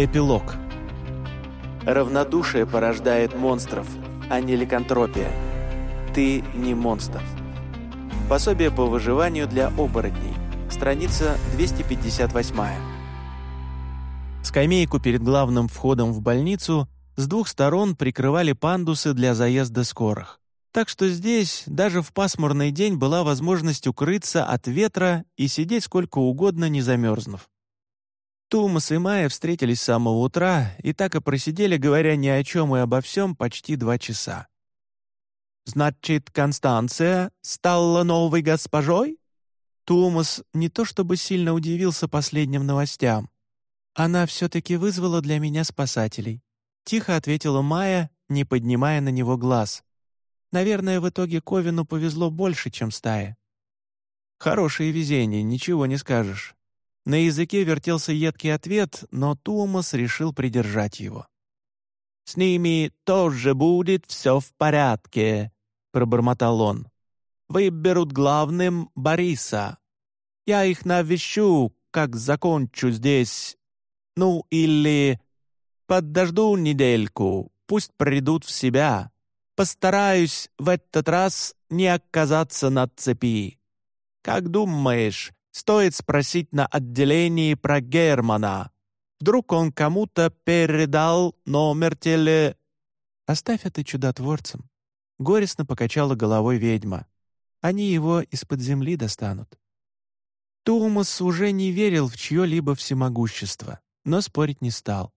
Эпилог. Равнодушие порождает монстров, а не ликантропия. Ты не монстр. Пособие по выживанию для оборотней. Страница 258. Скамейку перед главным входом в больницу с двух сторон прикрывали пандусы для заезда скорых. Так что здесь даже в пасмурный день была возможность укрыться от ветра и сидеть сколько угодно, не замерзнув. Тумас и Майя встретились с самого утра и так и просидели, говоря ни о чем и обо всем, почти два часа. «Значит, Констанция стала новой госпожой?» Тумас не то чтобы сильно удивился последним новостям. «Она все-таки вызвала для меня спасателей», — тихо ответила Майя, не поднимая на него глаз. «Наверное, в итоге Ковину повезло больше, чем стае». «Хорошее везение, ничего не скажешь. На языке вертелся едкий ответ, но Томас решил придержать его. «С ними тоже будет все в порядке», — пробормотал он. «Выберут главным Бориса. Я их навещу, как закончу здесь. Ну, или подожду недельку, пусть придут в себя. Постараюсь в этот раз не оказаться на цепи. Как думаешь, Стоит спросить на отделении про Германа. Вдруг он кому-то передал номер теле...» «Оставь это чудотворцем», — горестно покачала головой ведьма. «Они его из-под земли достанут». Томас уже не верил в чье-либо всемогущество, но спорить не стал.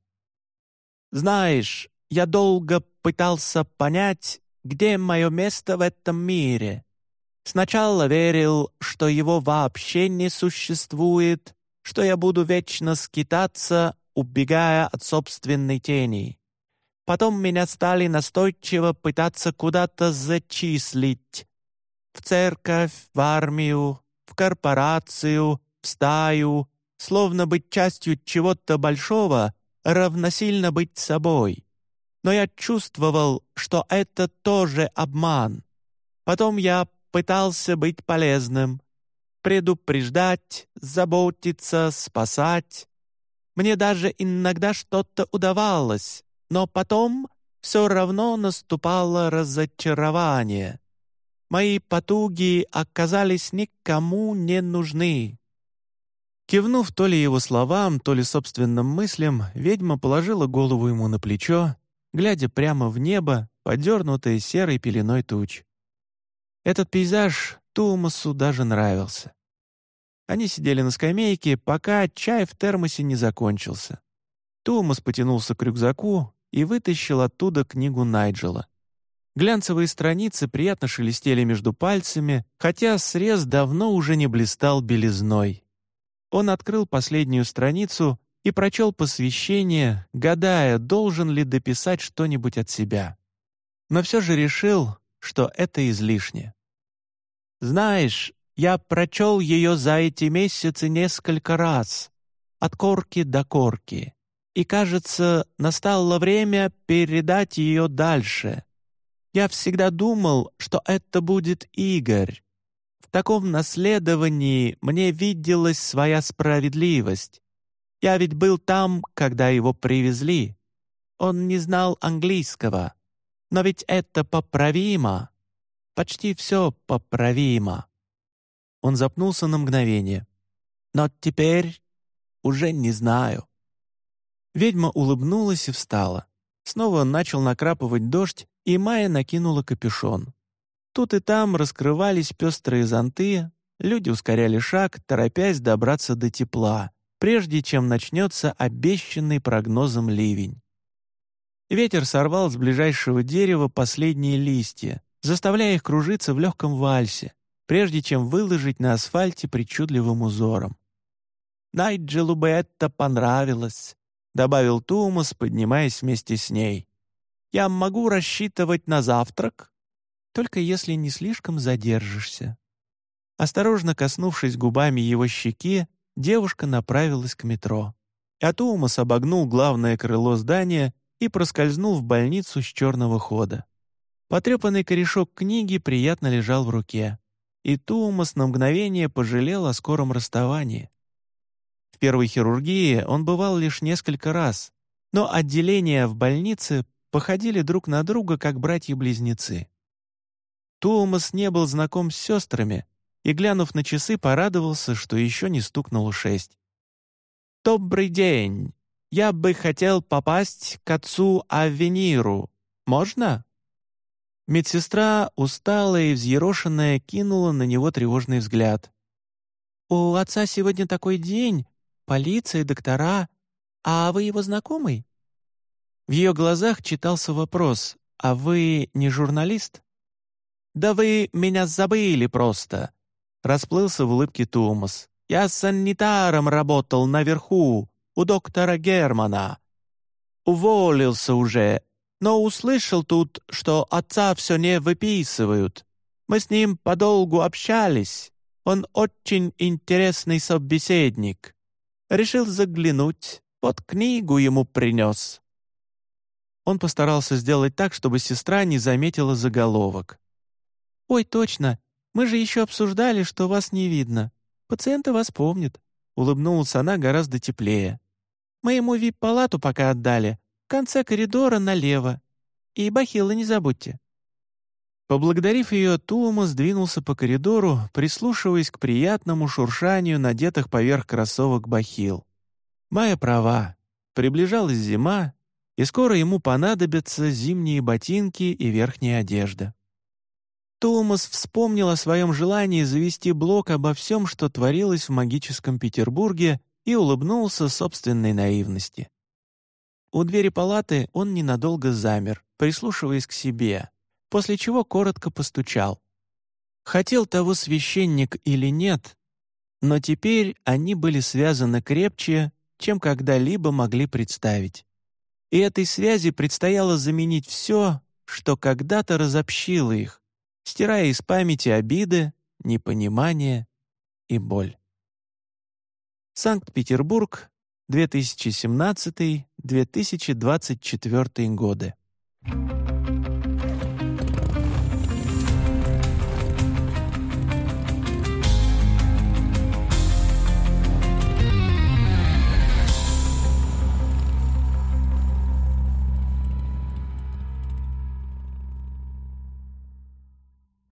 «Знаешь, я долго пытался понять, где мое место в этом мире», Сначала верил, что его вообще не существует, что я буду вечно скитаться, убегая от собственной тени. Потом меня стали настойчиво пытаться куда-то зачислить. В церковь, в армию, в корпорацию, в стаю. Словно быть частью чего-то большого равносильно быть собой. Но я чувствовал, что это тоже обман. Потом я пытался быть полезным, предупреждать, заботиться, спасать. Мне даже иногда что-то удавалось, но потом все равно наступало разочарование. Мои потуги оказались никому не нужны. Кивнув то ли его словам, то ли собственным мыслям, ведьма положила голову ему на плечо, глядя прямо в небо, подернутое серой пеленой туч. Этот пейзаж Тумасу даже нравился. Они сидели на скамейке, пока чай в термосе не закончился. Тумас потянулся к рюкзаку и вытащил оттуда книгу Найджела. Глянцевые страницы приятно шелестели между пальцами, хотя срез давно уже не блистал белизной. Он открыл последнюю страницу и прочел посвящение, гадая, должен ли дописать что-нибудь от себя. Но все же решил, что это излишне. «Знаешь, я прочел ее за эти месяцы несколько раз, от корки до корки, и, кажется, настало время передать ее дальше. Я всегда думал, что это будет Игорь. В таком наследовании мне виделась своя справедливость. Я ведь был там, когда его привезли. Он не знал английского. Но ведь это поправимо. Почти все поправимо. Он запнулся на мгновение. Но теперь уже не знаю. Ведьма улыбнулась и встала. Снова начал накрапывать дождь, и Майя накинула капюшон. Тут и там раскрывались пестрые зонты, люди ускоряли шаг, торопясь добраться до тепла, прежде чем начнется обещанный прогнозом ливень. Ветер сорвал с ближайшего дерева последние листья, заставляя их кружиться в легком вальсе, прежде чем выложить на асфальте причудливым узором. «Найджелу бы это понравилось», — добавил Тумас, поднимаясь вместе с ней. «Я могу рассчитывать на завтрак, только если не слишком задержишься». Осторожно коснувшись губами его щеки, девушка направилась к метро. А Тумас обогнул главное крыло здания и проскользнул в больницу с черного хода. Потрепанный корешок книги приятно лежал в руке, и Тумас на мгновение пожалел о скором расставании. первой хирургии он бывал лишь несколько раз, но отделения в больнице походили друг на друга, как братья-близнецы. Туумас не был знаком с сестрами и, глянув на часы, порадовался, что еще не стукнуло шесть. «Добрый день! Я бы хотел попасть к отцу Авениру. Можно?» Медсестра, усталая и взъерошенная, кинула на него тревожный взгляд. «У отца сегодня такой день. Полиция, доктора. А вы его знакомый?» В ее глазах читался вопрос «А вы не журналист?» «Да вы меня забыли просто!» Расплылся в улыбке Томас. «Я санитаром работал наверху, у доктора Германа. Уволился уже, но услышал тут, что отца все не выписывают. Мы с ним подолгу общались. Он очень интересный собеседник. Решил заглянуть, вот книгу ему принес». Он постарался сделать так, чтобы сестра не заметила заголовок. «Ой, точно! Мы же еще обсуждали, что вас не видно. Пациенты вас помнят». Улыбнулась она гораздо теплее. «Мы ему вип-палату пока отдали. В конце коридора налево. И бахилы не забудьте». Поблагодарив ее, Туома сдвинулся по коридору, прислушиваясь к приятному шуршанию надетых поверх кроссовок бахил. Майя права. Приближалась зима, и скоро ему понадобятся зимние ботинки и верхняя одежда. Томас вспомнил о своем желании завести блог обо всем, что творилось в магическом Петербурге, и улыбнулся собственной наивности. У двери палаты он ненадолго замер, прислушиваясь к себе, после чего коротко постучал. Хотел того священник или нет, но теперь они были связаны крепче, чем когда-либо могли представить. И этой связи предстояло заменить все, что когда-то разобщило их, стирая из памяти обиды, непонимание и боль. Санкт-Петербург, 2017-2024 годы.